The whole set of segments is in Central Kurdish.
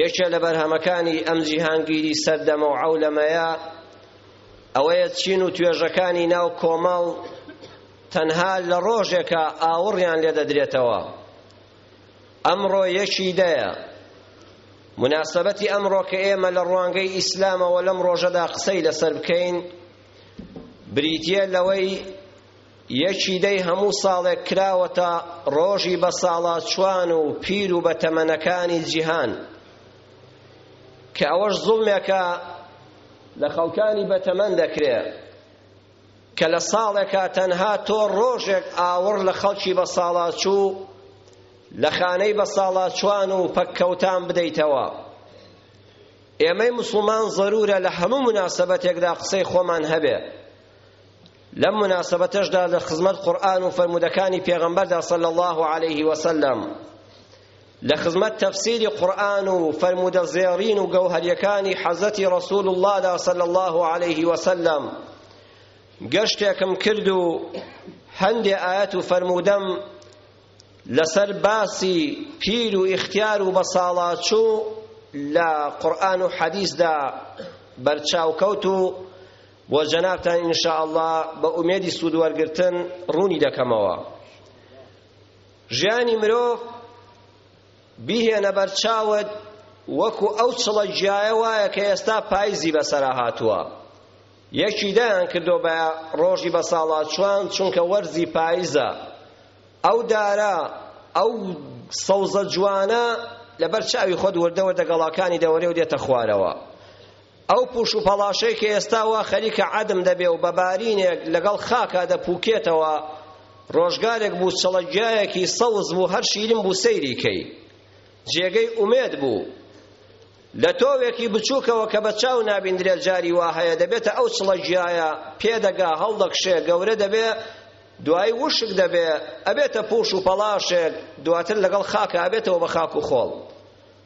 یەکێ لە بەرهەمەکانی ئەم جیهانگیری سەردەمە و عەولەمەیە ئەوەیە چین و توێژەکانی ناو کۆمەڵ تەنها لە ڕۆژێکە ئاوڕیان لێ دەدرێتەوە ئەمڕۆ یەکی دەیە مناسبەتی ئەمڕۆ کە ئێمە لە ڕوانگەی ئیسلامەوە لەم ڕۆژەدا قسەی لەسەر بکەین بریتیە لەوەی یەکی دەی هەموو ساڵێک کراوەتە ڕۆژی بەساڵاچوان و پیر و بەتەمەنەکانی جیهان کە ئەوەش زوڵمێکە لە خەڵکانی بەتەمەن دەکرێ کە لە ساڵێکا تەنها تۆ ڕۆژێک ئاوڕ لە خەڵکی بە ساڵاچوو لە خانەی بە ساڵاچوان و پەککەوتان بدەیتەوە ئێمەی مسلمان ضرورە لە هەموو مناسبەتێکدا قسەی خۆمان هەبێ لەم موناسەبەتەشدا لە خزمەت قورئان و فەرموودەکانی پێغەمبەردا صلی الله علیه وسلم لە خزمەت تەفسیری قورئان و فەرموودە زێڕین و گەوهەریەکانی حەزەتی ڕسول اللهدا صلی الله علیه وسلم گەشتێکم کرد و هەندێ ئاەت و فەرموودەم لەسەر باسی پیر و ئیختیار و بەساڵاچوو لە قورئان و حەدیثدا بەرچاوکەوت و بۆ جەنابتان ان شاء اللە بە ئومێدی سوود وەرگرتن ڕوونی دەکەمەوە ژیانی مرۆڤ بیهێنە بەرچاوت وەکو ئەو چڵە گیایە وایە کە ئێستا پایزی بەسەرا هاتووە یەکی دەیان کردۆ بە ڕۆژی بە ساڵاچوان چونکە وەرزی پایزە ئەو دارە ئەو سەوزە جوانە لەبەر چاوی خۆت وردە وردە گەڵاکانی دەوەرێ و دێتە خوارەوە ئەو پوش و پەڵاشەی کە ئێستا وا خەریکە عەدم دەبێ و بە بارینێک لەگەڵ خاکا دەپووکێتەوە، ڕۆژگارێک بوو چڵە گیایەکی سەوز بوو هەر شیرین بوو سەیری کەی. جێگەی ئومێد بوو. لە تۆوێکی بچووکەوە کە بە چاو نابیندرێ جاری وا هەیە دەبێتە ئەو چڵە گیایە، پێدەگا، هەڵدەکشێ، گەورە دەبێ، دوایی وشک دەبێ، ئەبێتە پوش و پەڵاشێک، دواتر لەگەڵ خاکا ئەبێتەوە بە خاک و خۆڵ.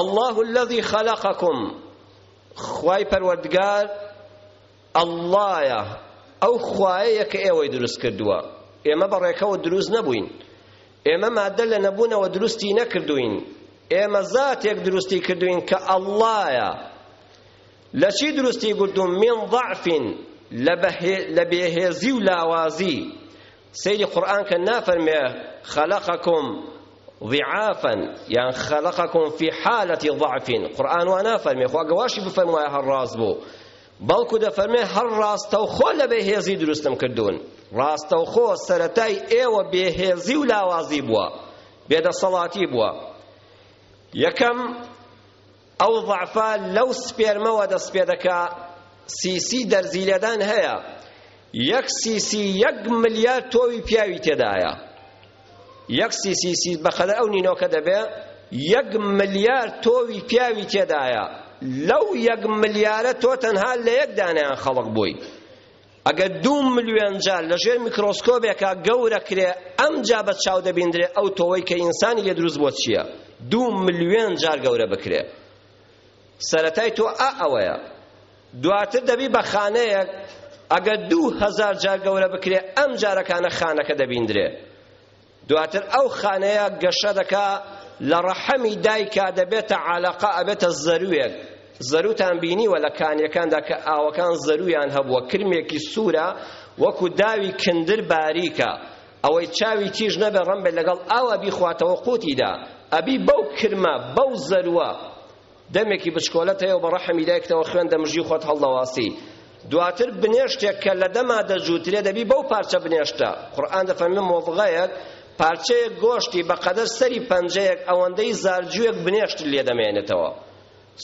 اللە الذی خەلەقەکم خوای پەروەردگار ئەڵڵایە ئەو خوایەیە کە ئێوەی دروست کردووە ئێمە بەڕێکەوە دروست نەبووین ئێمە مادە لە نەبوونەوە دروستی نەکردوین ئێمە زاتێک دروستی کردوین کە ئەڵڵایە لە چی دروستی گردوون من ضعفین لە بێهێزی و لاوازی سەیری قورئان کە نافەرمێ خەلەقەکم ضعافا یان خەلەقەکم فی حالەتی ضعف قورئان وا نافەرمێ خوا گەواشی بفەرموایە هەر ڕاست بوو بەڵکو دەفەرمێ هەر ڕاستەوخۆ لە بێهێزی دروستم کردوون ڕاستەوخۆ سەرەتای ئێوە بێهێزی و لاوازی بووە بێدەسەڵاتی بووە یەکەم ئەو ضەعفە لەو سپێرمەوە دەست پێ دەکا سی سی دەرزی لێدان هەیە یەک سی سی یەک ملیار تۆوی پیاوی تێدایە یەک سی سی سی بەقەدە ئەو نینۆکە دەبێ یەک ملیار تۆوی پیاوی تێدایە لەو یەک ملیارە تۆ تەنها لە یەک دانیان خەڵق بووی ئەگەر دوو ملیۆن جار لە ژێر میکرۆسکۆبێکا گەورە کرێ ئەمجا بە چاو دەبیندرێ ئەو تۆوەی کە ئینسانی لێ دروست بۆ چییە دوو ملیۆن جار گەورە بکرێ سەرەتای تۆ ئا ئەوەیە دواتر دەبی بە خانەیەک ئەگەر دوو هەزار جار گەورە بکرێ ئەم جارەکانە خانەکە دەبیندرێ دواتر ئەو خانەیە گەشە دەکا لە ڕەحەمی دایکا دەبێتە عەلەقە ئەبێتە زەروێک زەروتان بینیوە لە کانیەکاندا کە ئاوەکان زەرویان هەبووە کرمێکی سوورە وەکو داوی کندر باریکە ئەوەی چاوی تیژ نەبێ ڕەمبێ لەگەڵ ئاوا بیخواتەوە قوتیدا ئەبی بەو کرمە بەو زەروە دەمێکی بچکۆلەت هەیە و بە ڕەحمی دایکتەوە خوێن دەمژی و خۆت هەڵدەواسی دواتر بنێشتێک کە لە دەما دەجووترێ دەبی بەو پارچە بنێشتە قورئان دەفەرمێ مۆڤغەیەک پارچەیەک گۆشتی بە قەدەر سەری پەنجەیەک ئەوەندەی زارجوویەک بنێشت لێ دەمێنێتەوە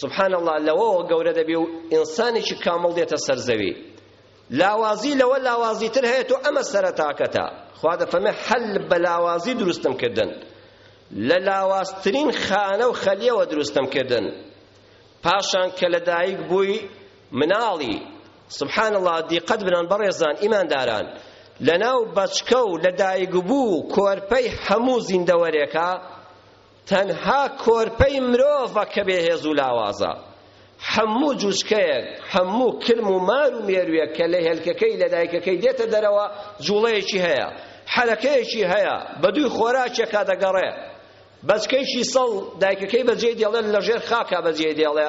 سبحان الله لەوەوە گەورە دەبی و ئینسانێکی کامڵ دێتە سەر زەوی لاوازی لەوە لاوازی تر هەیە تۆ ئەمە سەرەتاکەتە خوا دەفەرمێ حەل بە لاوازی دروستم کردن لە لاوازترین خانە و خەلیەوە دروستم کردن پاشان کە لەدایک بووی مناڵی سبحان الله دیقەت بنان بەڕێزان ئیمانداران لەناو بەچکە و لەدایک بوو کۆرپەی هەموو زیندەوەرێکە تەنها کۆرپەی مرۆڤە کە بێهێز و لاوازە هەموو جوجکەیەک، هەموو کرم و مار و مێروویەک کە لە هێلکەکەی لە دایکەکەی دێتە دەرەوە جوڵەیەکی هەیە، حەرەکەیەکی هەیە، بەدووی خۆراکێکا دەگەڕێ. بەچکەی کیسەڵ دایکەکەی بەجێی دێڵێ لە ژێر خاکا بەجێی دێڵێ.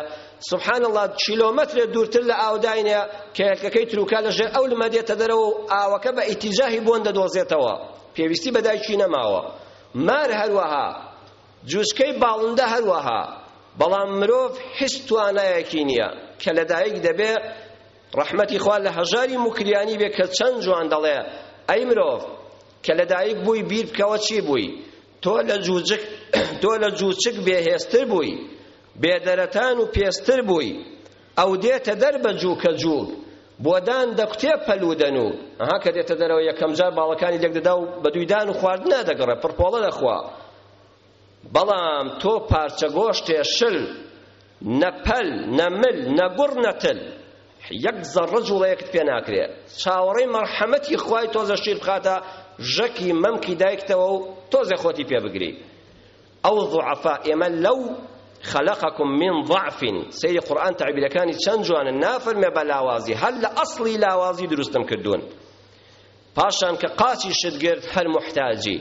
سبحان اللە کیلۆمەترێ دوورتر لە ئاو داینێ کە هێلکەکەی ترووکە لە ژێر ئەو لمە دێتە دەرەوە و ئاوەکە بە ئیتیجاهی بۆن دەدۆزێتەوە. پێویستی بە دایکی نەماوە. مار هەروەها. جوجکەی باڵندە هەروەها، بەڵام مرۆڤ هیچ توانایەکی نییە، کە لەدایک دەبێ ڕەحمەتی خوا لە هەژاری موکریانی بێ کە چەند جوان دەڵێ، ئەی مرۆڤ کە لەدایک بووی بیر بکەوە چی بووی، تۆ لە جوجک تۆ لە جوچک بێ هێزتر بووی، بێ دەرەتان و پێستر بووی، ئەو دێتە دەر بە جووکە جووک، بۆ دان دەکوتێ پەل و دەنوو، ئەها کە دێتە دەرەوە یەکەم جار باڵەکانی لێک دەدا و بەدووی دان و خواردنا دەگڕێ، پڕپۆڵە دەخوا. بەڵام تۆ پارچە گۆشتێ شل نە پەل نە مل نە گوڕ نە تل یەک زەڕە جوڵەیەکت پێ ناکرێ چاوەڕێی مەرحەمەتی خوای تۆزە شیر بخاتە ژەکی مەمکی دایکتەوە و تۆزێ خۆتی پێ بگری ئەو ضعفا ئێمە لەو خلقكم من ضعف سير قرآن تعبير كان چەند جوانە نافرمێ بە لاوازی هەر لە ئەسڵی لاوازی دروستم کردوون پاشان کە قاچی شت گرت هەر محتاجی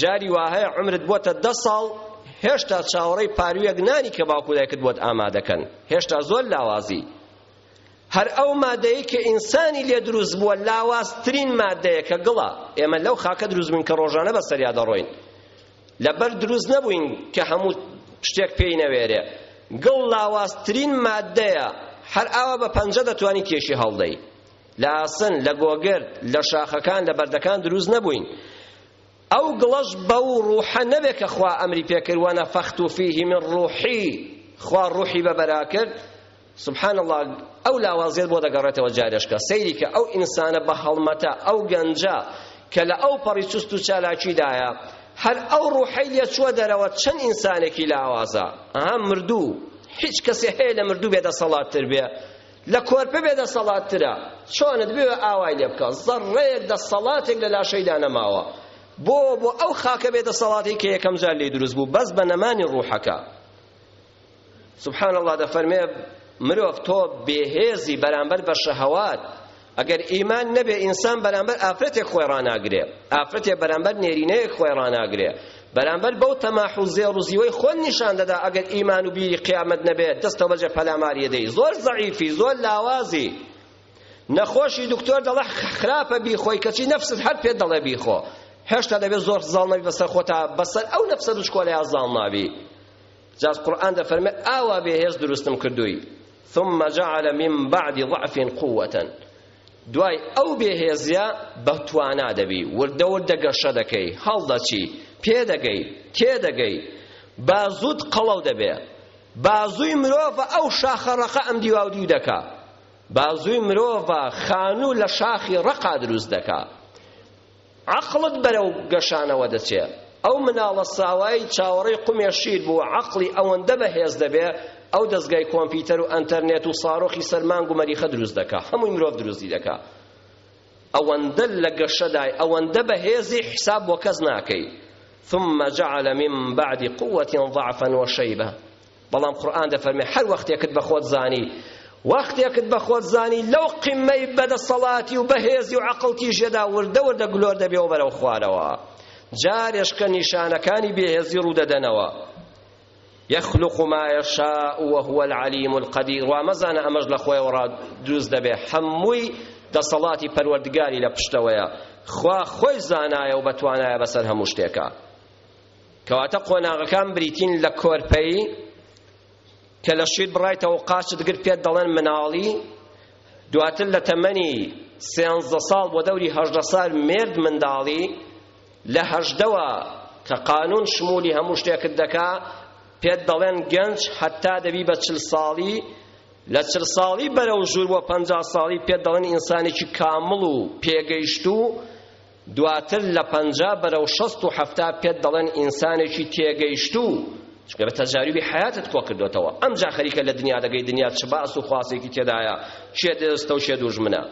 جاری واهەیە عومرت بۆتە دە ساڵ هێشتا چاوەڕێی پارویەک نانی کە باوک و دایکت بۆت ئامادەکەن هێشتا زۆر لاوازی هەر ئەو مادەیە کە ئینسانی لێ دروست بووە لاوازترین مادەیە کە گڵە ئێمە لەو خاکە دروست بووین کە ڕۆژانە بەسەریا دەڕۆین لەبەر دروست نەبووین کە هەموو شتێک پێی نەوێرێ گڵ لاوازترین مادەیە هەر ئاوا بە پەنجە دەتوانی کێشی هەڵدەی لە ئاسن، لە گۆگرد، لە شاخەکان، لە بەردەکان دروست نەبووین. ئەو گڵەش بەو ڕوحە نەبێ کە خوا ئەمری پێکرد وەنە فەخت و فیه من ڕوحی خوا ڕوحی بەبەرا کرد سبحان الله ئەو لاوازیت بۆ دەگەڕێتەوە جارێشکە سەیری کە ئەو ئینسانە بە هەڵمەتە ئەو گەنجە کە لە ئەو پەڕی چست و چالاکیدایە هەر ئەو ڕوحەی لێ چووە دەرەوە چەند ئینسانێکی لاوازە ئەها مردوو هیچ کەسێ هەیە لە مردوو بێ دەسەڵاتتر بێ لە کۆرپە بێ دەسەڵات ترە چۆنت بوێ ئاوای لێ بکە زەڕەیەک دەسەڵاتێک لە لاشەیدا نەماوە بۆ بۆ ئەو خاکە بێ دەسەڵاتی کە یەکەم جار لێ دروست بوو بەس بە نەمانی ڕوحەکە سبحان الله دەفەرمێ مرۆڤ تۆ بێهێزی بەرامبەر بە شەهەوات ئەگەر ئیمان نەبێ ئینسان بەرامبەر ئافرەتێک خۆی ڕاناگرێ ئافرەتێ بەرامبەر نێرینەیەک خۆی ڕاناگرێ بەرامبەر بەو تەماح و زێڕ و زیوەی خۆن نیشان دەدا ئەگەر ئیمان و بیری قیامەت نەبێ دەستەوە بەجێ پەلاماریە دەی زۆر زەعیفی زۆر لاوازی نەخۆشی دکتۆر دەڵێ خراپە بیخۆی کەچی نەفست هەر پێت دەڵێ بیخۆ هێشتا دەبێت زۆر زاڵ نەبی بەسەر خۆتا بەسەر ئەو نەفسە دوچکۆلەیا زاڵ نابی جا قورئان دەفەرمێ ئاوا بێهێز دروستم کردووی ثم جعل من بعد ضعف قوة دوای ئەو بێهێزیە بە توانا دەبی وردە وردە گەشە دەکەی هەڵدەچی پێدەگەی تێدەگەی با زود قەڵەو دەبێ بازوی مرۆڤە ئەو شاخە ڕەقە ئەم دیواو دیو دەکا بازوی مرۆڤە خانوو لە شاخی ڕەقا دروست دەکا عەقڵت بەرەو گەشانەوە دەچێ ئەو مناڵە ساوای چاوەڕێی قومێ شیر بوو عەقڵی ئەوەندە بەهێز دەبێ ئەو دەزگای کۆمپیوتەر و ئەنتەرنێت و ساڕۆخی سەر مانگ و مەریخە دروست دەکا هەمووی مرۆڤ دروستی دەکا ئەوەندە لە گەشەدای ئەوەندە بەهێزی حساب بۆ کەس ناکەی ثم جعل من بعد قوة ضعفا وشيبة بەڵام قورئان دەفەرمێ هەر وەختێکت بە خۆت زانی وەختێکت بە خۆت زانی لەو قیمەی بەدەسەڵاتی و بەهێزی و عەقڵ تیژێدا وردە وردە گلۆر دەبێەوە بەرەو خوارەوە جارێش کە نیشانەکانی بێهێزی ڕوودەدەنەوە يخلق ما يشاء وهو العليم القدير وامزان امج لخوي ورا دروز دبه حموي دەسەڵاتی پەروەردگاری لە پشتەوەیە خوا خۆی زانایە و بەتوانایە بەسەر هەموو شتێکە کەواتە قۆناغەکان بریتین لە کۆرپەی کە لە شویت بڕایتەوە و قاچت گرت پێت دەڵێن مناڵی دواتر لە تەمەنی سێنزدە ساڵ بۆ دەوری هەژدە سال مێرد منداڵی لە هەژدەوە کە قانون شمولی هەموو شتێکت دەکا پێت دەڵێن گەنج حتا دەبی بە چل ساڵی لە چل ساڵی بەرەو ژوور بۆ پەنجا ساڵی پێت دەڵێن ئینسانێکی کامڵ و پێگەیشتوو دواتر لە پەنجا بەرەو شەست و حەفتا پێت دەڵێن ئینسانێکی تێگەیشتوو چونکە بە تەجاروبی حیاتت کۆ کردوێتەوە ئەمجا خەریکە لە دنیا دەگەی دنیا چ باس و خواسێکی تێدایە کێ دەستە و کێ دوژمنە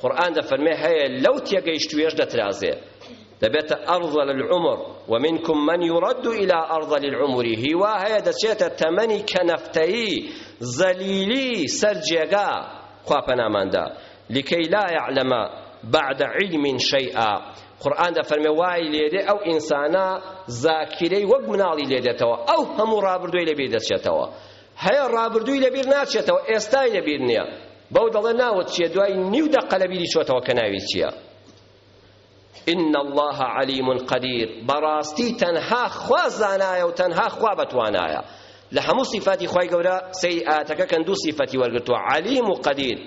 قورئان دەفەرمێ هەیە لەو تێگەیشتوێش دەترازێ دەبێتە ئەرضە للعمر ومنكم من يرد إلى أرض للعمر هیوا هەیە دەچێتە تەمەنی کەنەفتەیی زەلیلی سەر جێگا خوا پەناماندا لکی لا یعلم بعد علم شیئا قورئان دەفەرمێ وای لێدێ ئەو ئینسانە زاکیرەی وەک مناڵی لێدێتەوە ئەو هەموو ڕابردووی لەبیر دەچێتەوە هەیە ڕابردووی لەبیر ناچێتەوە ئێستای لەبیر نییە بەو دەڵێ ناوت چییە دوای نیو دەقە لەبیری چۆتەوە کە ناوی چییە ان اللە علیم قدیر بەڕاستی تەنها خوا زانایە و تەنها خوا بەتوانایە لە هەموو سیفاتی خوای گەورە سەی ئاتەکە کەن دوو سیفەتی وەرگرتووە علیم و قدیر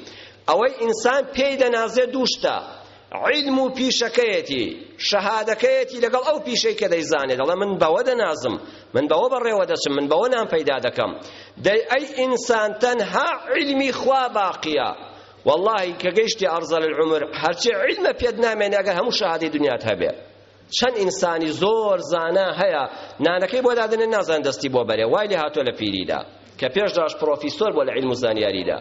ئەوەی ئینسان پێی دەنازێ دوو شتە علم و پیشەکەیەتی شەهادەکەیەتی لەگەڵ ئەو پیشەی کە دەیزانێ دەڵێ من بەوە دەنازم من بەوە بەڕێوە دەچم من بەوە نان پەیدا دەکەم دەی ئەی ئینسان تەنها علمی خوا باقیە وەڵاهی کە گەیشتی ئەرزەل العمر هەرچی عیلمە پێت نامێنێ ئەگەر هەموو شەهادەی دنیات هەبێ چەند ئینسانی زۆر زانا هەیە نانەکەی بۆ دادنێ نازان دەستی بۆ بەرێ وای لێ هاتووە لە پیریدا کە پێشداش پرۆفیسۆر بۆ لە عیلم و زانیاریدا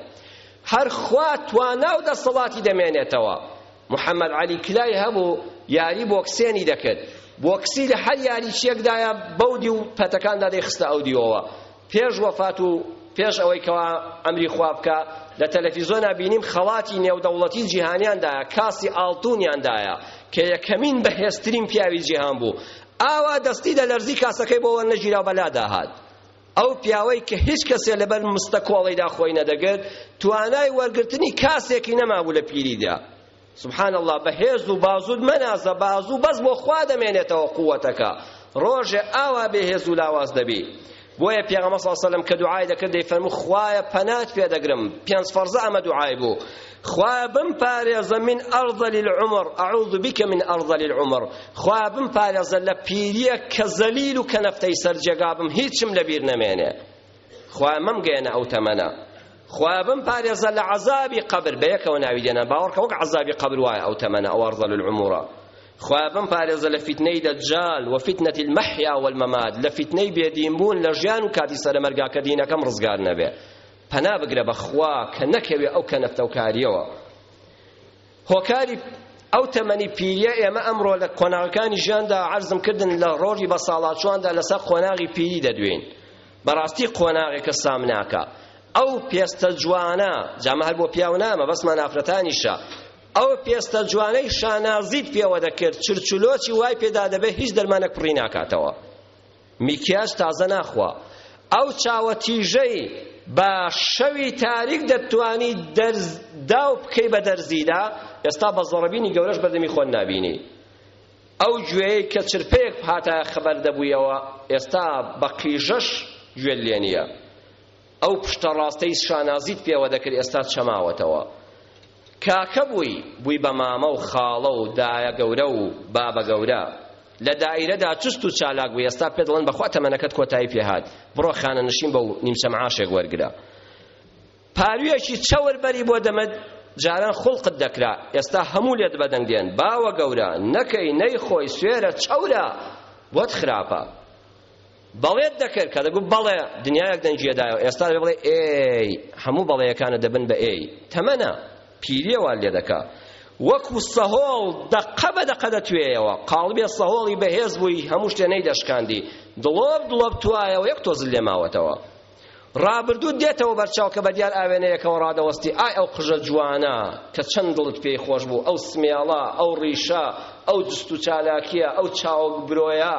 هەر خوا توانا و دەسەڵاتی دەمێنێتەوە محەممەد عەلی کلای هەبوو یاری بۆکسێنی دەکرد بۆکسی لە هەر یاریچیەکدایە بەو دیو پەتەکاندا دەیخستە ئەو دیوەوە پێش وەفات و پێش ئەوەی کەوا ئەمری خوا بکا لە تەلەفیزۆنا بینیم خەڵاتی نێودەوڵەتی جیهانیان دایە کاسی ئاڵتونیان دایە کە یەکەمین بەهێزترین پیاوی جیهان بوو ئاوا دەستی دەلەرزی کاسەکەی بۆ وەرنەگیرا بەلادا هات ئەو پیاوەی کە هیچ کەسێ لەبەر مستە کۆڵیدا خۆی نەدەگرت توانای وەرگرتنی کاسێکی نەمابوو لە پیریدا سبحان اللە بە هێز و بازوت مەنازە بازو بەس بۆ خوا دەمێنێتەوە قووەتەکە ڕۆژێ ئاوا بێ هێز و لاواز دەبی بۆیە پێغەمبەر صلی سەلم کە دوعای دەکرد دەیفەرموو خوایە پەنات پێ دەگرم پێنج فەرزە ئەمە دوعای بوو خوایە بم پارێزە من ئەرزەل العمر اعوذ بک من ئەرزەل العمر خوایە بم پارێزە لە پیریە کە زەلیل و کە نەفتەی سەر جێگا بم هیچم لەبیر نەمێنێ خوایە مەمگەیەنە ئەو تەمەنە خوایە بم پارێزە لە عەزابی قەبر بەیەکەوە ناوی دێنە باوەڕکە وەک عەزابی قەبر وایە ئەو تەمەنە ئەو ئەرزەل العمورە خوایە بم پارێزە لە فیتنەی دەجال و فیتنەتی المحیا والممات لە فیتنەی بێدین بوون لە ژیان و کاتی سەرمەرگا کە دینەکەم ڕزگار نەبێ پەنا بگرە بەخوا کە نەکەوێ ئەو کەنەفتەوکاریەوە هۆکاری ئەو تەمەنی پیریە ئێمە ئەمڕۆ لە قۆناغەکانی ژیاندا عەرزم کردن لە ڕۆژی بەساڵاچواندا لەسەر قۆناغی پیری دەدوێین بەڕاستی قۆناغێکە سامناکە ئەو پێستە جوانە جامە هەر بۆ پیاو نامە بەسمان ئافرەتانیشە ئەو پێستە جوانەی شانازیت پێوە دەکرد چرچلۆچی وای پێدا دەبێت هیچ دەرمانێک پڕی ناکاتەوە میکیاج تازە ناخوا ئەو چاوە تیژەی بە شەوی تاریک دەتوانی دەرز داو بکەی بە دەرزیدا ئێستا بە زەڕبینی گەورەش بەردەمی خۆن نابینی ئەو گوێیەی کە چرپەیەک هاتە خەبەر دەبوویەوە ئێستا بە قیژەش گوێت لێ نییە ئەو پشتە ڕاستەی شانازیت پێوە دەکرد ئێستا چەماوەتەوە کاکە بووی بووی بە مامە و خاڵە و دایە گەورە و بابە گەورە لە دائیرەدا چست و چالاک بووی ئێستا پێ دڵن بەخوا تەمەنەکەت کۆتایی پێهات بڕۆ خانە نشین بە و نیمچە معاشێک وەرگرە پارویەکی چەور بەری بۆ دەمەد جاران خلقت دەکرا ئێستا هەموو لێت بەدەنگ دێن باوە گەورە نەکەی نەیخۆی سوێرە چەورە بۆت خراپە بەڵێت دەکرد کە دەگوت بەڵێ دنیایەک دەنگیە دایەوە ئێستا دەبێ بڵێ ئێی هەموو بەڵێیەکانە دەبن بە ئێی تەمەنە پیریە وا لێ دەکا وەکو سەهۆڵ دەقە بە دەقە دەتوێیەوە قاڵبێ سەهۆڵی بەهێز بووی هەموو شتێ نەیدەشکاندی دڵۆپ دڵۆپ توایەوە یەک تۆزل لێ ماوەتەوە ڕابردوو دێتەوە بەرچاو کە بەدیار ئاوێنەیەکەوە ڕادەوەستی ئای ئەو قژە جوانە کە چەند دڵت پێی خۆش بوو ئەو سمێڵە ئەو ڕیشە ئەو جست و چالاکیە ئەو چاوک برۆیە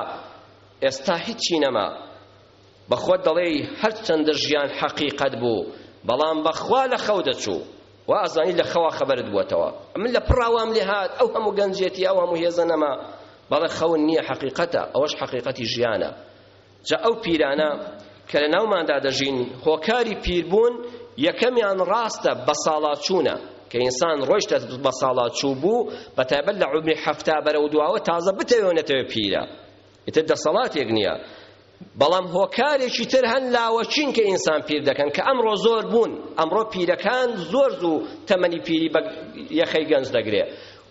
ئێستا هیچی نەما بەخۆت دەڵێی هەرچەندە ژیان حەقیقەت بوو بەڵام بەخوا لە خەو دەچوو و ئەزانی لە خەوا خەبەرت بووەتەوە من لە پڕا وام لێ هات ئەو هەموو گەنجێتی ئەو هەموو هێزە نەما بەڵێ خەون نییە حەقیقەتە ئەوەش حەقیقەتی ژیانە جا ئەو پیرانە کە لە ناوماندا دەژین هۆکاری پیربوون یەکەمیان ڕاستە بە ساڵاچوونە کە ئینسان ڕۆیشتە بە ساڵاچوو بوو بە تایبەت لە عومری حەفتا بەرەو دواوە تازە بتەوێ نەتەوێ پیرە ئیتر دەسەڵاتێک نییە بەڵام هۆکارێکی تر هەن لاوەچین کە ئینسان پیر دەکەن کە ئەمڕۆ زۆر بوون ئەمڕۆ پیرەکان زۆر زوو تەمەنی پیری بە یەخەی گەنج دەگرێ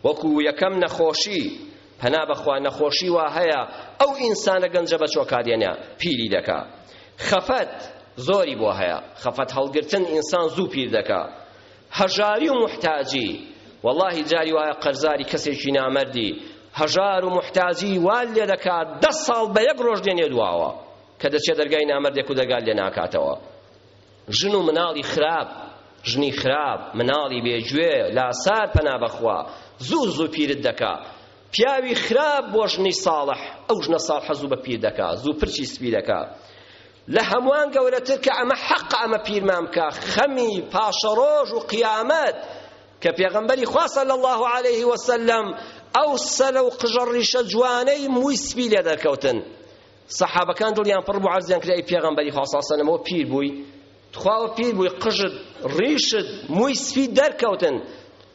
وەکو یەکەم نەخۆشی پەنا بەخوا نەخۆشی وا هەیە ئەو ئینسانە گەنجە بە چۆکادێنە پیری دەکا خەفەت زۆری بۆ هەیە خەفەت هەڵگرتن ئینسان زوو پیر دەکا هەژاری و موحتاجی وەڵاهی جاری وایە قەرزاری کەسێکی نامەردی هەژار و محتاجی وا لێ دەکات دە ساڵ بە یەک ڕۆژ دێنێ دواوە کە دەچێت دەرگای نامەردێک و دەرگا لێ ناکاتەوە ژن و مناڵی خراپ ژنی خراپ مناڵی بێگوێ لاسار پەنا بەخوا زوو زوو پیرت دەکا پیاوی خراپ بۆ ژنی ساڵح ئەو ژنە ساڵحە زوو بە پیر دەکا زوو پرچی سپی دەکا لە هەموان گەورەتر کە ئەمە حەقە ئەمە پیرمان بکا خەمی پاشەڕۆژ و قیامەت کە پێغەمبەری خوا صلی الله علیه وسلم ئەو سەلە و قژە ڕیشە جوانەی مووی سپی لێ دەکەوتن سەحابەکان دڵیان پڕ بوو عەرزیان کرد ئەی پێغەمبەری خوا صلی الله علیه وسلم ئەوە پیر بووی تخواوە پیر بووی قژت ڕیشت مووی سپی دەرکەوتن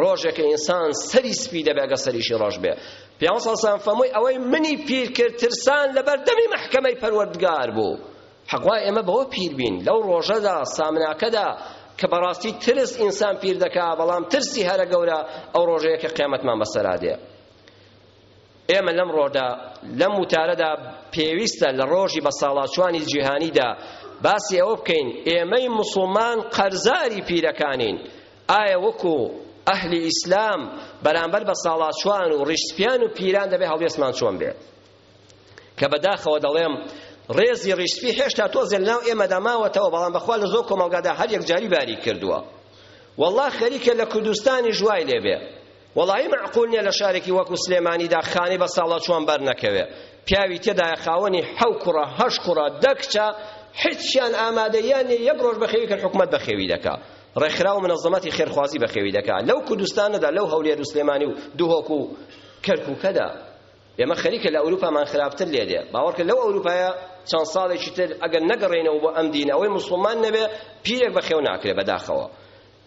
ڕۆژێک ئینسان سەری سپی دەبێ ئەگەر سەریشی ڕەش بێ پیامبەر صلی الله علیه و فەرمووی ئەوەی منی پیر کرد ترسان لەبەر دەمی محکەمەی پەروەردگار بوو حەق وایە ئێمە بەوە پیر بین لەو ڕۆژەدا سامناکەدا کە بەڕاستی ترس ئینسان پیر دەکا بەڵام ترسی هەرە گەورە ئەو ڕۆژەیە کە قیامەتمان بەسەرا دێ ئێمە لەمڕۆدا لەم وتارەدا پێویستە لە ڕۆژی بەساڵاچوانی جیهانیدا باسی ئەوە بکەین ئێمەی مسوڵمان قەرزاری پیرەکانین ئایا وەکو ئەهلی ئیسلام بەرامبەر بە ساڵاچوان و ڕیشسپیان و پیران دەبێ هەڵوێستمان چۆن بێ کە بەداخەوە دەڵێم ڕێزی ڕیشسپی هێشتا تۆزێن ناو ئێمەدا ماوەتەوە بەڵام بەخوا لە زۆر کۆمەڵگادا هەر یەکجاری باری کردووە والله خەریکە لە کوردستانی ژوای لێبێ وەڵایی مەعقول نیە لە شارێکی وەکو سلێمانیدا خانەی بە ساڵە چوان بەرنەکەوێ پیاوی تێدایە خاوەنی حەو کوڕە هەش کوڕە دە کچە هیچیان ئامادەیان نیە یەک ڕۆژ بەخێوی کە حکومەت بەخێوی دەکا ڕێکخراو منەزەمەتی خێرخوازی بەخێوی دەکا لەو کوردستانەدا لەو هەولێر و سلێمانی و دهۆک و کەرکوکەدا ئێمە خەریکە لە ئەوروپامان خراپتر لێ دێ باوەڕکە لەو ئەوروپایە چەند ساڵێکی تر ئەگەر نەگەڕێنەوە بۆ ئەم دین ئەوەی مسلمان نەبێ پیرێک بەخێو ناکرێ بەداخەوە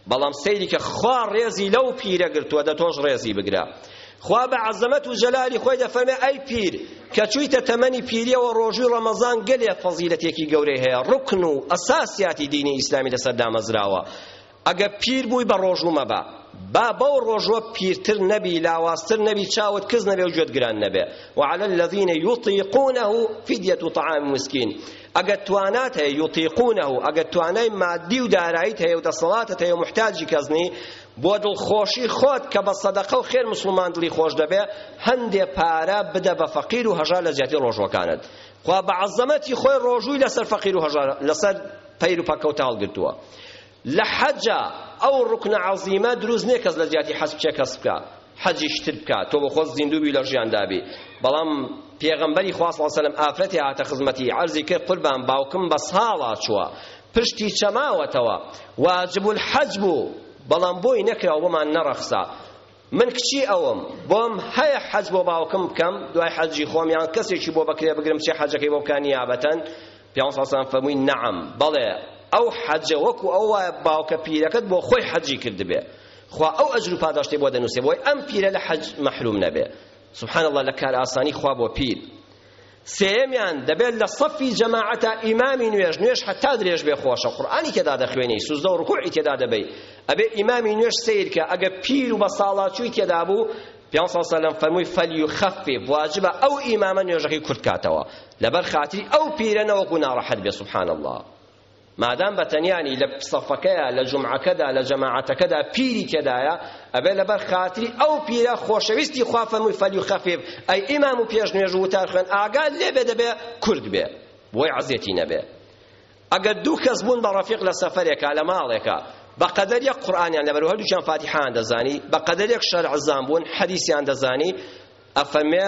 بەڵام سەیری کە خوا ڕێزی لەو پیرە گرتووە دە تۆش ڕێزی بگرە خوا بە عەزەمەت و جەلالی خۆی دەفەرمێ ئەی پیر کە چوویتە تەمەنی پیریەوە ڕۆژووی ڕەمەزان گەلێ فەزیلەتێکی گەورەی هەیە ڕوکن و ئەساسیاتی دینی ئیسلامی لەسەر دامەزراوە ئەگە پیر بووی بە ڕۆژوو مەبە با بەو ڕۆژوە پیرتر نەبی لاوازتر نەبی چاوت کز نەبێ و گوێت گران نەبێ وعلى الذين يطيقونه فدية طعام مسكين ئەگەر توانات هەیە یطیقونه ئەگەر توانای مادی و دارایت هەیە و دەسەڵاتت هەیە و محتاجی کەس نی بۆ دڵخۆشی خۆت کە بە سەدەقە و خێر مسلمان دڵی خۆش دەبێ هەندێ پارە بدە بە فەقیر و هەژار لە جیاتی ڕۆژوەکانت خوا بە عەزەمەتی خۆی ڕۆژووی لەسەر فەقیر و هەژار لەسەر پەیر و پەکەوتە هەڵگرتووە لە حەجا ئەو ڕوکنە عەزیمە دروست نییە کەس لە جیاتی حەج بچێ کەس بکا حەجیش تر بکا تۆ بۆ خۆت زیندوو بی لە ژیاندا بی بەڵام پێغەمبەری خوا صلی الله علیه وسلم ئافرەتی هاتە خزمەتی عەرزی کرد قوربان باوکم بە ساڵا چووە پشتی چەماوەتەوە واجب الحەج بوو بەڵام بۆی نەکرا و بۆمان نەڕەخسا من کچی ئەوم بۆم هەیە حەج بۆ باوکم بکەم دوای حەجی خۆم یان کەسێکی بۆ بەکرێ بگرم چێ حەجەکەی بۆ بکە نیابەتەن پیامبر صلی الله فەرمووی نعم بەڵێ ئەو حەجە وەکو ئەو وایە باوکە پیرەکەت بۆ خۆی حەجی کردبێ خوا ئەو ئەجر و پاداشتی بۆ دەنووسێ بۆی ئەم پیرە لە حەج مەحروم نەبێ سبحان الله لە کار ئاسانی خوا بۆ پیر سێیەمیان دەبێت لە صەفی جەماعەتا ئیمامی نوێژ نوێژ هەتا درێژ بێ خۆشە قورئانی تێدا دەخوێنی سوزدە و ڕکوعی تێدا دەبەی ئەبێ ئیمامی نوێژ سەیرکە ئەگە پیر و بە ساڵاچووی تێدا بوو پیان صلی الله علیه و سلم فرموی فلیخفف واجبە ئەو ئیمامە نوێژەکەی کورت کاتەوە لەبەر خاتری ئەو پیرە نەوەکو ناڕەحەت بێ سبحان الله مادام بە تەنیانی لە سەفەکەیە لە جومعەکەدا لە جەماعەتەکەدا پیری تێدایە ئەبێ لەبەر خاتری ئەو پیرە خۆشەویستی خوا فەرمووی فەلیخەفیف ئەی ئیمام و پێش نوێژ و وتار خوێن ئاگا لێ بێ دەبێ کورت بێ بۆی عەزێتی نەبێ ئەگەر دوو کەس بوون بە ڕەفیق لە سەفەرێکا لە ماڵێکە بە قەدەر یەک قورئانیان لەبەر هەردووکیان فاتیحەیان دەزانی بە قەدەر یەک شەرع زان بوون حەدیسیان دەزانی ئەفەرمێ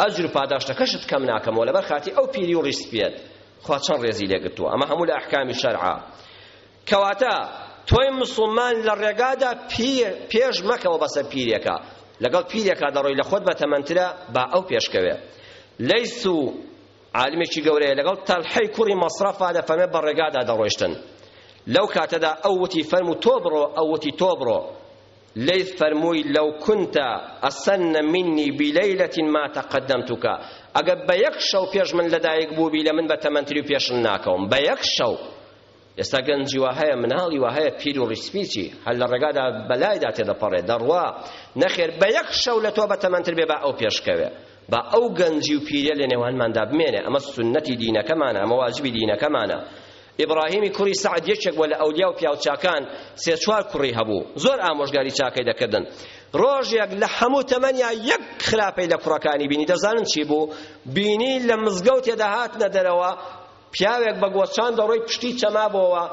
ئەجر و پاداشتەکەشت کەم ناکەمەوە لەبەر خاتی ئەو پیری و ڕیسپیەت خوا چەند ڕێزی لێگرتووە ئەمە هەموو لە ئەحکامی شەرعە کەواتە تۆی مسلمان لە ڕێگادا پێش مەکەوە بەسەر پیرێکە لەگەڵ پیرێکا دەڕۆی لە خۆت بەتەمەنترە با ئەو پێشکەوێ لەیس و عالمێکی گەورەیە لەگەڵ تەلحەی کوڕی مەسرەفا لە فەرمێ بە ڕێگادا دەڕۆیشتن لەو کاتەدا ئەو وتی فەرمو تۆ بڕۆ ئەو وتی تۆ بڕۆ لەیث فەرمووی لەو کنت ئەسن منی بلیلە ما تقدمتک ئەگەر بە یەک شەو پێش من لەدایک بووبی لە من بەتەمەنتری و پێشن ناکەوم بە یەک شەو ئێستا گەنجی وا هەیە مناڵی وا هەیە پیر و ڕیسپیچی هەر لە ڕێگادا بەلایدا تێدەپەڕێ دەڕوا نەخێر بە یەک شەو لە تۆ بە تەمەنتر بێ با ئەو پێشکەوێ با ئەو گەنجی و پیرە لە نێوانماندا بمێنێ ئەمە سنەتی دینەکەمانە ئەمە واجبی دینەکەمانە ئیبڕاهیمی کوڕی سەعد یەکێک بووە لە ئەولیا و پیاوچاکان، سێ چوار کوڕی هەبوو، زۆر ئامۆژگاری چاکەی دەکردن. ڕۆژێک لە هەموو تەمەنیا یەک خراپەی لە کوڕەکانی بینی، دەزانن چی بوو؟ بینی لە مزگەوتێ دەهاتنە دەرەوە، پیاوێک بە گۆچان دەڕۆی پشتی چەمابۆوە،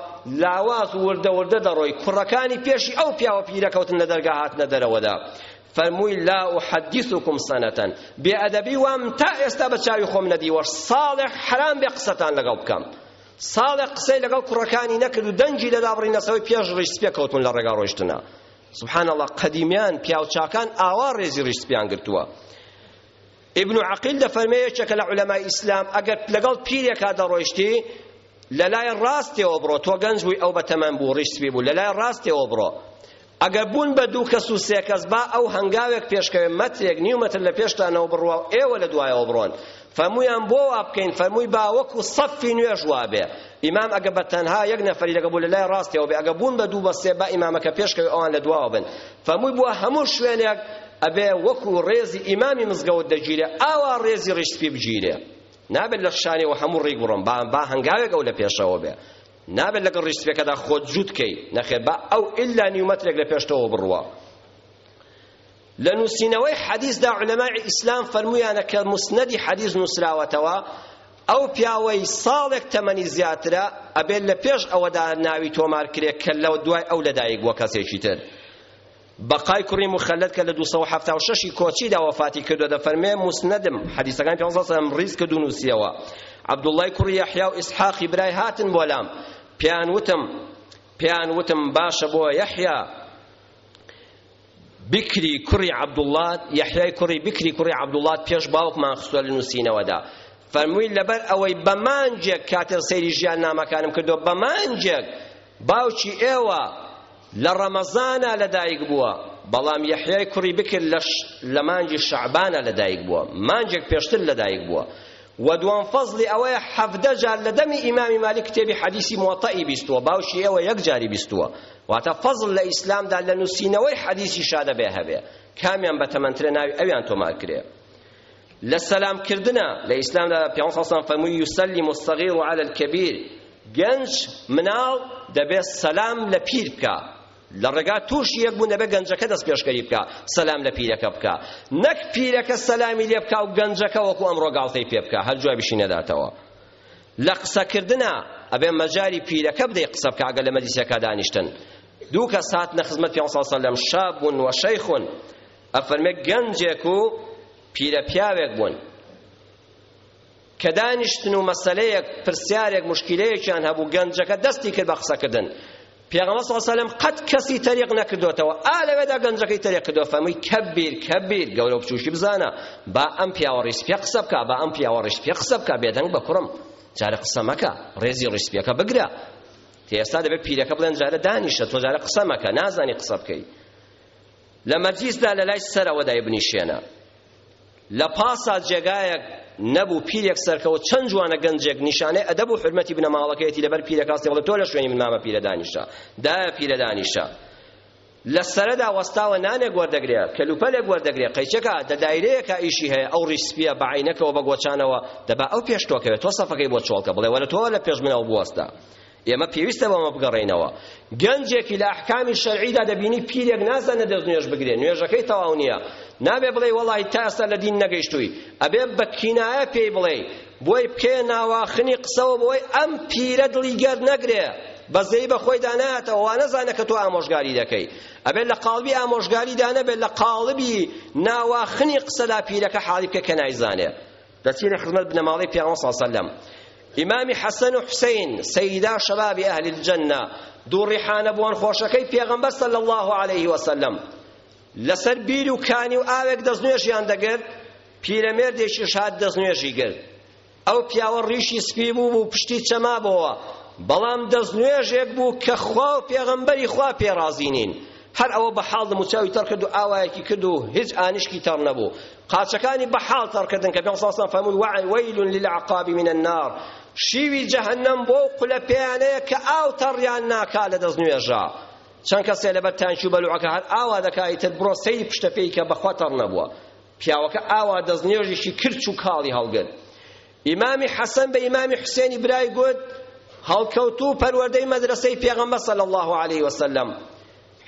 لاواز وردە وردە دەڕۆی، کوڕەکانی پێشی ئەو پیاوە پیرە کەوتن لە دەرگا هاتنە دەرەوەدا. فەرمووی لا احدثکم سنە بێ ئەدەبی وام تا ئێستا بە چاوی خۆم نەدیوە ساڵێک حرام بێ قسەتان لەگەڵ بکەم ساڵێک قسەی لەگەڵ کوڕەکانی نەکرد و دەنگی لەدا بڕینەسەوەی پێش ڕیش سپێ کەوتون لە ڕێگا ڕۆیشتنە سبحان الله قەدیمیان پیاوچاکان ئاوا ڕێزی ڕیش سپیان گرتووە ابن عقیل دەفەرمێ یەکێکە لە عولەمای ئیسلام ئەگەر لەگەڵ پیرێکا دەڕۆیشتی لەلای ڕاستیەوە بڕۆ تۆ گەنج بووی ئەو بەتەمەن بوو ڕیش سپی بوو لەلای ڕاستیەوە بڕۆ ئەگە بوون بە دوو کەس و سێ کەس با ئەو هەنگاوێک پێشکەوێ مەترێک نیو مەتر لە پێشتانەوە بڕوا و ئێوە لە دوایەوە بڕۆن فەرموویان بۆ وا بکەین فەرمووی با وەکو سەفی نوێژ وابێ ئیمام ئەگە بە تەنها یەک نەفەری لەگە بوو لە لای ڕاستیەوە بێ ئەگە بوون بە دوو بە سێ با ئیمامەکە پێشکەوێ ئەوان لە دواوە بن فەرمووی بووە هەموو شوێنێک ئەبێ وەکو ڕێزی ئیمامی مزگەوت دەگیرێ ئاوا ڕێزی ڕیشسپی بگیرێ نابێت لە شانێەوە هەموو ڕیک بڕۆم با با هەنگاوێک ئەو لە پێشەوە بێ نابێت لەگەڵ ڕیسپێکەدا خۆت جووت کەی نەخێر با ئەو ئللا نیومەترێک لە پێشتەوە بڕوە لە نووسینەوەی حەدیثدا علەمای ئیسلام فەرمویانە کە مسندی حەدیث نووسراوەتەوە ئەو پیاوەی ساڵێک تەمەنی زیاترە ئەبێت لە پێش ئەوەدا ناوی تۆمار کرێت کە لەو دوای ئەو لەدایک بووە کەسێکی تر بەقای کوڕی موخەلەد کە لە دوو سەد و حەفتا و شەش ی کۆچیدا وەفاتی کردووە دەفەرمێ موسنەدم حەدیسەکانی پێغەمبەر صلی اللە علیه و سلم ڕیز کرد و نووسیەوە عەبدوڵڵای کوڕی یەحیا و ئیسحاقی برای هاتن بۆ لام پێیان وتم پێیان وتم باشە بۆ یەحیا بکری کوڕی عەبدوڵات یەحیای کوڕی بکری کوڕی عەبدوڵات پێش باوکمان خستووە لە نووسینەوەدا فەرمووی لەبەر ئەوەی بە مانجێک کاتێ سەیری ژیان نامەکانم کردو بە مانجێک باوکی ئێوە لە ڕەمەزانا لە دایک بووە بەڵام یەحیای کوڕی بکر لەش لە مانگی شەعبانا لە دایک بووە مانگێک پێشتر لە دایک بووە و دوام فەزلی ئەوەیە حەڤدە جار لە دەمی ئیمامی مالیک کتێبی حەدیسی موەتەئی بیستووە باوکی ئێوە یەک جاری بیستووە واتە فەزل لە ئیسلامدا لە نووسینەوەی حەدیسی شادە بێ هەبێ کامیان بەتەمەنترە ناوی ئەویان تۆمار کرێ لە سەلام کردنا لە ئیسلامدا پیامبەر صلی الله فەرمووی یسلم الصغیر علی الكبیر گەنج مناڵ دەبێت سەلام لە پیر بکە لە ڕێگا تووشی یەک بوون دەبێت گەنجەکە دەست پێشکەری بکە سەلام لە پیرەکە بکە نەک پیرەکە سەلامی لێ بکە و گەنجەکە وەکو ئەمڕۆ گاڵتەی پێ بکە هەر جوابیشی نەداتەوە لە قسەکردنا ئەبێ مەجاری پیرەکە بدەی قسە بکە ئەگەر لە مەجلیسەکە دانیشتن دوو کەس هاتنە خزمەت پێ سەلەم شابون و شەیخون ئەفەرمێ گەنجێک و پیرە پیاوێک بوون کە دانیشتن و مەسەلەیەک پرسیارێک مشکلەیەکیان هەبوو گەنجەکە دەستی کرد بە قسەکردن پێغەمبەر صلی الله علیه و قەت کەسی تەریق نەکردوتەوە ئا لەوێدا گەنجەکەی تەریق کردووە فەرمووی کەبیر کەبیر گەورە و بچووکی بزانە با ئەم پیاوە ڕیز پێ قسە بکە با ئەم پیاوە ڕیز پێ قسە بکە بێدەنگ بە کوڕم جارە قسە مەکە ڕێزی ڕیز پێکە بگرە تێستا دەبێت پیرەکە بڵێن جارە دانیشە تۆ جارە قسە مەکە نازانی قسە بکەی لە مەجلیسدا لە لای سەرەوە دایبنیشێنە لە پاسا جێگایەک نەبوو پیرێک سەرکەوت چەند جوانە گەنجێک نیشانەی ئەدەب و حرمەتی بنەماڵەکەیەتی لەبەر پیرەکاستی بڵێ تۆ لە شوێنی من مامە پیرە دانیشە دایە پیرە دانیشە لە سەردا وەستاوە نانێک وەردەگرێ کەلوپەلێک وەردەگرێ قەیچەکە دە دایرەیەکە ئیشی هەیە ئەو ڕیسپیە بە عینەکەوە بە گۆچانەوە دەبا ئەو پێش تۆکەوێت تۆ سەفەکەی بۆ چۆڵکە بڵێ وەرە تۆ لە پێش منەوە بوەستە ئێمە پێویستە بەمە بگەڕێینەوە. گەنجێکی لە ئەحکامی شەرعیدا دەبینی پیرێک نازانێت دەست نوێژ بگرێت، نوێژەکەی تەواو نییە. نابێ بڵێی وەڵاهی تا ئێستا لە دین نەگەیشتووی. ئەبێ بە کینایە پێی بڵێی، بۆی بکەیە ناواخنی قسەوە بۆی ئەم پیرە دڵی گەرد نەگرێ. بەزەیی بە خۆیدا نایەتەوە، وا نەزانێت کە تۆ ئامۆژگاری دەکەی. ئەبێ لە قاڵبی ئامۆژگاریدا نەبێ، لە قاڵبی ناواخنی قسەدا پیرەکە حاڵی بکە کە نایزانێ. دەچینە خزمەت بنەماڵەی پیامبەر صلی الله علیه و سلم ئیمامی حەسەن و حوسەین سەیدا شەبابی ئەهلی الجنە دوو ڕیحانە بووان خۆشەکەی پێغەمبەر صلی الله علیه و سلم لەسەر بیر و کانی و ئاوێک دەستنوێژیان دەگرت پیرەمێردێکیش هات دەستنوێژی گرت ئەو پیاوە ڕیشی سپی بوو بوو پشتی چەمابەوە بەڵام دەستنوێژێک بوو کە خوا و پێغەمبەری خوا پێڕازی نین هەر ئەوە بەحاڵ دەموچاوی تەڕ کرد و ئاوایەکی کرد و هیچ ئانیشکی تەڕ نەبوو قاچەکانی بەحاڵ تەڕ کردن کە پێغەمبەر صلی الله علیه و سلم فەرمووی وعی ویل للعقاب من النار شیوی جەهەنەم بۆ ئەو قولە پێیانەیە کە ئاو تەڕیان ناکا لە دەست نوێژا چەند کەسێ لەبەر تانکی و بەلوعەکە هەر ئاوا دەکا ئیتر بڕۆ سەیری پشتەپێی کە بەخوا تەڕ نەبووە پیاوەکە ئاوا دەست نوێژێکی کرچ و کاڵی هەڵگرت ئیمامی حەسەن بە ئیمامی حوسێنی برای گوت هەڵکەوتوو و پەروەردەی مەدرەسەی پێغەمبەر صلی الله علیه وسلم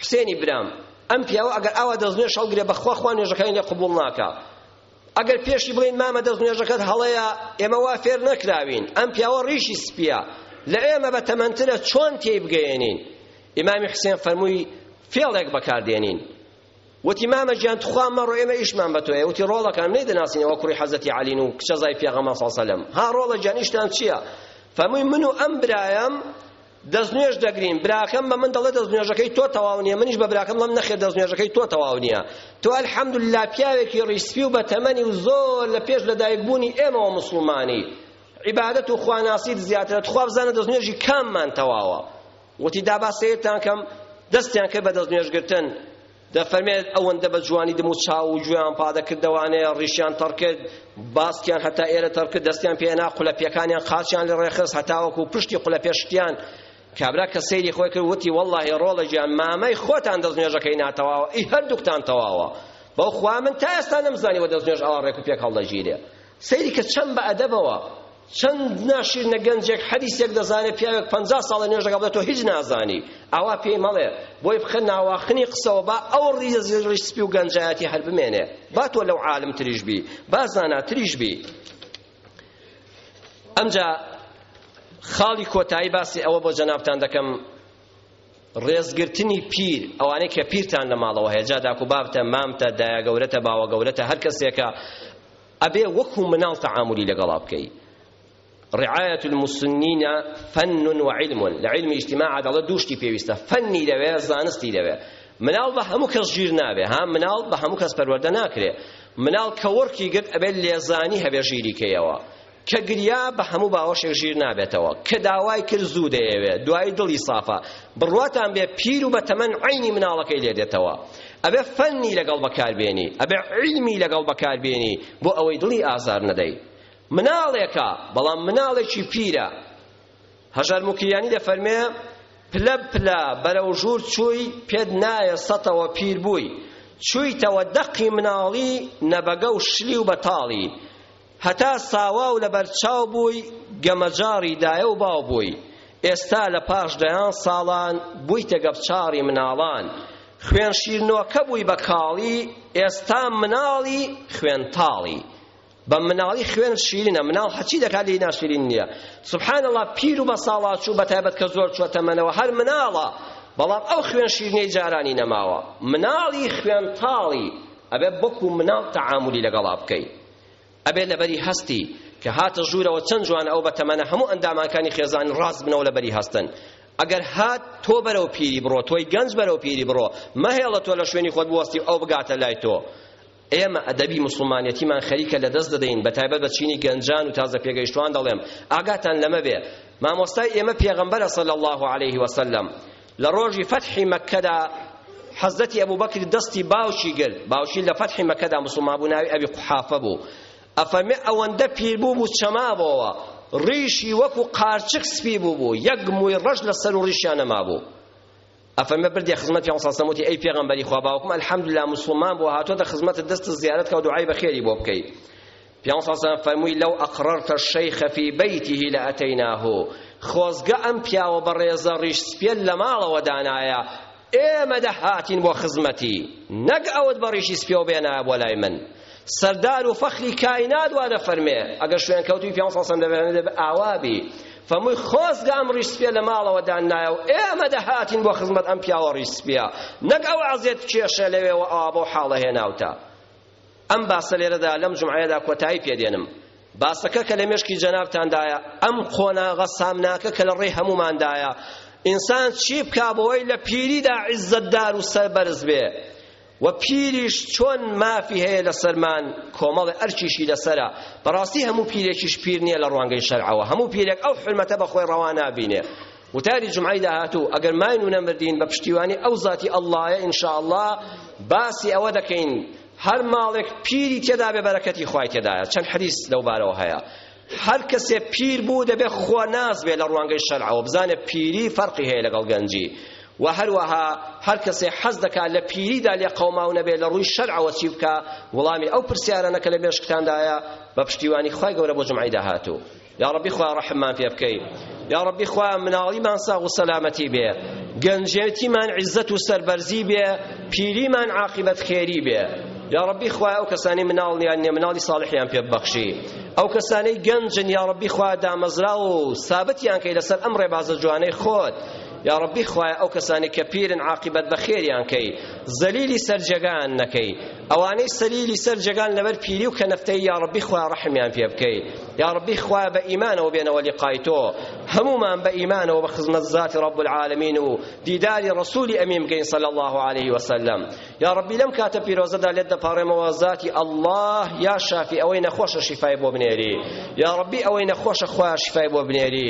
حوسێنی برام ئەم پیاوە ئەگەر ئاوا دەستنوێژ هەڵگرێ بەخوا خوا نوێژەکەی لێ قبوڵ ناکا ئەگەر پێشی بڵێن مامە دەستنوێژەکەت هەڵەیە ئێمە وا فێر نەکراوین ئەم پیاوە ڕیشی سپیە لە ئێمە بە تەمەنترە چۆن تێی بگەیەنین ئیمامی حوسێن فەرمووی فێڵێک بەکاردێنین وتی مامە گیان تخوا مەڕۆ ئێمە ئیشمان بە تۆیە وتی ڕۆڵەکان نەیدەناسین ئەوە کوڕی حەزەتی عەلین و کچەزای پێغەمبەر صلی الله علیه و سلم ها ڕۆڵە گیان ئیشتان چییە فەمووی من و ئەم برایەم دەستنوێژ دەگرین براکەم بە من دەڵێ دەستنوێژەکەی تۆ تەواو نییە منیش بە براکەم دەڵێم نەخێر دەستنوێژەکەی تۆ تەواو نییە تۆ الحمدلله پیاوێکی ڕیسپی و بەتەمەنی و زۆر لە پێش لەدایکبوونی ئێمەوە مسلمانی عیبادەت و خواناسیت زیاترە تخوا بزانە دەستنوێژی کاممان تەواوە وتی، دا با سەیرتان کەم. دەستیان کرد بە دەستنوێژگرتن. دەفەرمێت، ئەوەندە بە جوانی دم و چاو و گوێیان پادەکرد، دەوانەیە ڕیشیان تەڕ کرد، باسکیان هەتا ئێرە تەڕ کرد، دەستیان پێ هێنا، قولەپییەکانیان قاچیان لێ ڕێکخست، هەتاوەکو پشتی قولەپیە شکیان. کابرا کە سەیری خۆی کرد، وتی، وەڵڵاهی ڕۆڵە گیان، مامەی خۆتان دەستنوێژەکەی ناتەواوە، ئەی هەردووکتان تەواوە. بەوخوا من تا ئێستا نەمزانیوە دەستنوێژ ئاوا ڕێکوپێک هەڵدەگیرێ. سەیری کە چەند بە ئەدەبەوە چەند ناشیرنە گەنجێک حەدیسێک دەزانێ پیاوێک پەنجا ساڵە نوێژ دەکات بڵێ تۆ هیچ نازانی ئاوا پێی مەڵێ بۆی بخە ناواخنی قسەوە با ئەو ڕیزی سپی و گەنجایەتی هەر بمێنێ با تۆ لەو عالمتریش بی با زاناتریش بی ئەمجا خاڵی کۆتایی باسی ئەوە بۆ جەنابتان دەکەم ڕێزگرتنی پیر، ئەوانەی کە پیرتان لە ماڵەوە هەیە، جا داک و بابتە، مامتە، دایەگەورەتە، باوەگەورەتە، هەر کەسێکە، ئەبێ وەکو مناڵ تەعامولی لەگەڵا بکەی. رعاية المسنین فن و علم لە علم اجتماع دەڵێ دوو شتی پێویستە، فەنی دەوێ، زانستی دەوێ. مناڵ بە هەموو کەس ژیر نابێ، ها مناڵ بە هەموو کەس پەروەردە ناکرێ. مناڵ کە وەڕکی گرت ئەبێ لێزانی هەبێ ژیری کەیەوە. کە گریا بە هەموو باوەشێک ژیر نابێتەوە کە داوای کرد زوو دەیەوێ دوایی دڵی سافە بڕواتان بێ پیر و بەتەمەن عینی مناڵەکەی لێ دێتەوە ئەبێ فەنی لەگەڵ بەکاربێنی ئەبێ عیلمی لەگەڵ بەکاربێنی بۆ ئەوەی دڵی ئازار نەدەی مناڵێکە بەڵام مناڵێکی پیرە هەژار مکریانی دەفەرمێ پلە پلە بەرەو ژوور چووی پێت نایە سەتەوە پیر بووی چوویتەوە دەقی مناڵی نەبەگە و شلی و بەتاڵی هەتا ساوا و لەبەرچاو بووی گەمەجاڕی دایە و باو بووی ئێستا لە پاش دەیان ساڵان بوویتە گەپچاڕی مناڵان خوێن شیرنۆکە بووی بە کاڵی ئێستا مناڵی خوێن تاڵی بە مناڵی خوێن شیرینە مناڵ حەچی دەکات لێی ناشیرین نییە سبحان الله پیر و بەساڵاچوو بەتایبەت کە زۆر چوەتە منەوە هەر مناڵە بەڵام ئەو خوێن شیرنەی جارانی نەماوە مناڵی خوێن تاڵی ئەبێ بەکو مناڵ تەعاملی لەگەڵا بکەی ئەبێت لەبەری هەستی کە هاتە ژوورەوە چەند جوانە ئەو بەتەمەنە هەموو ئەندامانکانی خێزانی ڕاست بنەوە لەبەری هەستن ئەگەر هات تۆ بەرەو پیری بڕۆ تۆی گەنج بەرەو پیری بڕۆ مەهێڵە تۆ لە شوێنی خۆت بوەستی ئەو بگاتە لای تۆ ئێمە ئەدەبی مسلمانەتیمان خەریکە لە دەست دەدەین بە تایبەت بە چینی گەنجان و تازە پێگەیشتوان دەڵێم ئاگاتان لەمە بێ مامۆستای ئێمە پێغەمبەرە صلی الله علیه وسلم لە ڕۆژی فەتحی مەککەدا حەزرەتی ئەبوبەکر دەستی باوکی گرت باوکی لە فەتحی مەکەدا موسڵمان بوو ناوی ئەبی قوحافە بوو ئەفەرمێ ئەوەندە پیر بوو بوو چەمابەوە ڕیشی وەکو قارچک سپی بوو بوو یەک مووی ڕەش لە سەر و ڕیشیان نەمابوو ئەفەرمێ بردێ خزمەت پێ سەڵسەم وتی ئەی پێغەمبەری خوا باوکم الحمدلله موسڵمان بوو هاتۆتە خزمەتت دەستت زیارەت کە و دوعای بەخێری بۆ بکەی پێغەمبەر صلی اللە علیە وسلم فەرمووی لەو اقررت الشیخ فی بیته لاتیناه خۆزگە ئەم پیاوە بەڕێزە ڕیش سپیەت لە ماڵەوە دانایە ئێمە دەهاتین بۆ خزمەتی نەک ئەوت بە ڕیشی سپیەوە بێنایە بۆ لای من سەردار و فەخری کاینات وا دەفەرمێ ئەگەر شوێن کەوتوی پێ سەسەم دەبێت ئاوابی فەمووی خۆزگە ئەم ڕیش سپیە لە ماڵەوە دانایە و ئێمە دەهاتین بۆ خزمەت ئەم پیاوە ڕیش سپیە نەک ئەو عەزێت کێشە لەوێەوە ئاوا بۆ حاڵە هێناوتە ئەم باسە لێرەدا لەم جومعەیەدا کۆتایی پێدێنم باسەکە کە لە مێشکی جەنابتاندایە ئەم قۆناغە سامناکە کە لە ڕێی هەموماندایە ئینسان چی بکا بۆی لە پیریدا عیزەتدار و سەربەرز بێ و پیریش چۆن مافی هەیە لەسەرمان کۆمەڵ ئەرکیشی لەسرە بەڕاستی هەموو پیرێکیش پیر نییە لە ڕوانگەی شەرعەوە هەموو پیرێک ئەو حرمەتە بەخۆی ڕەوا نابینێ وتاری جومعەی داهاتوو ئەگەر ماین و نەمردین بە پشتیوانی ئەو زاتی ئەڵڵایە ان شاء اللە باسی ئەوە دەکەین هەر ماڵێک پیری تێدا بێ بەرەکەتی خوای تێدایە چەند حەدیث لەو بارەوە هەیە هەر کەسێ پیر بوو دەبێ خۆ ناز بێ لە ڕوانگەی شەرعەوە بزانێ پیری فەرقی هەیە لەگەڵ گەنجی و هەروەها هەر کەسێ حەز دەکات لە پیریدا لێ قەوماو نەبێ لە ڕووی شەرعەوە چی بکە وڵامی ئەو پرسیارانە کە لە مێشکتاندایە بە پشتیوانی خوای گەورە بۆ جمعی داهاتوو یاڕەبی خوایە ڕەحممان پێ بکەی یاڕەبی خوایە مناڵیمان ساغ و سەلامەتی بێ گەنجێتیمان عیزەت و سەربەرزی بێ پیریمان عاقبەت خێری بێ یاڕەبی خوایە ئەو کەسانی مناڵیان نیە مناڵی ساڵحیان پێ ببەخشی ئەو کەسانەی گەنجن یاڕەبی خوا دامەزرا و سابتیان کەی لەسەر ئەم ڕێبازە جوانەی خۆت یا ربی خوایە ئەو کەسانی کە پیرن عاقبەت بە خێریان کەی زەلیلی سەرجێگایان نەکەی ئەوانەی سەلیلی سەر جێگان لەبەر پیری و کەنەفتەی یا ڕەبی خوایە ڕەحمیان پێ بکەی یا ڕەبی خوایە بە ئیمانەوە بێنەوە لیقای تۆ هەموومان بە ئیمانەوە بە خزمەت ذاتی ڕەب العالمین و دیداری ڕەسولی ئەمین بگەین صلی الله علیه وسلم یا ڕەبی لەم کاتە پیرۆزەدا لێت دەپاڕێمەوە ذاتی الله یا شافی ئەوەی نەخۆشە شیفای بۆ بنێری یا ڕەبی ئەوەی نەخۆشە خوایە شیفای بۆ بنێری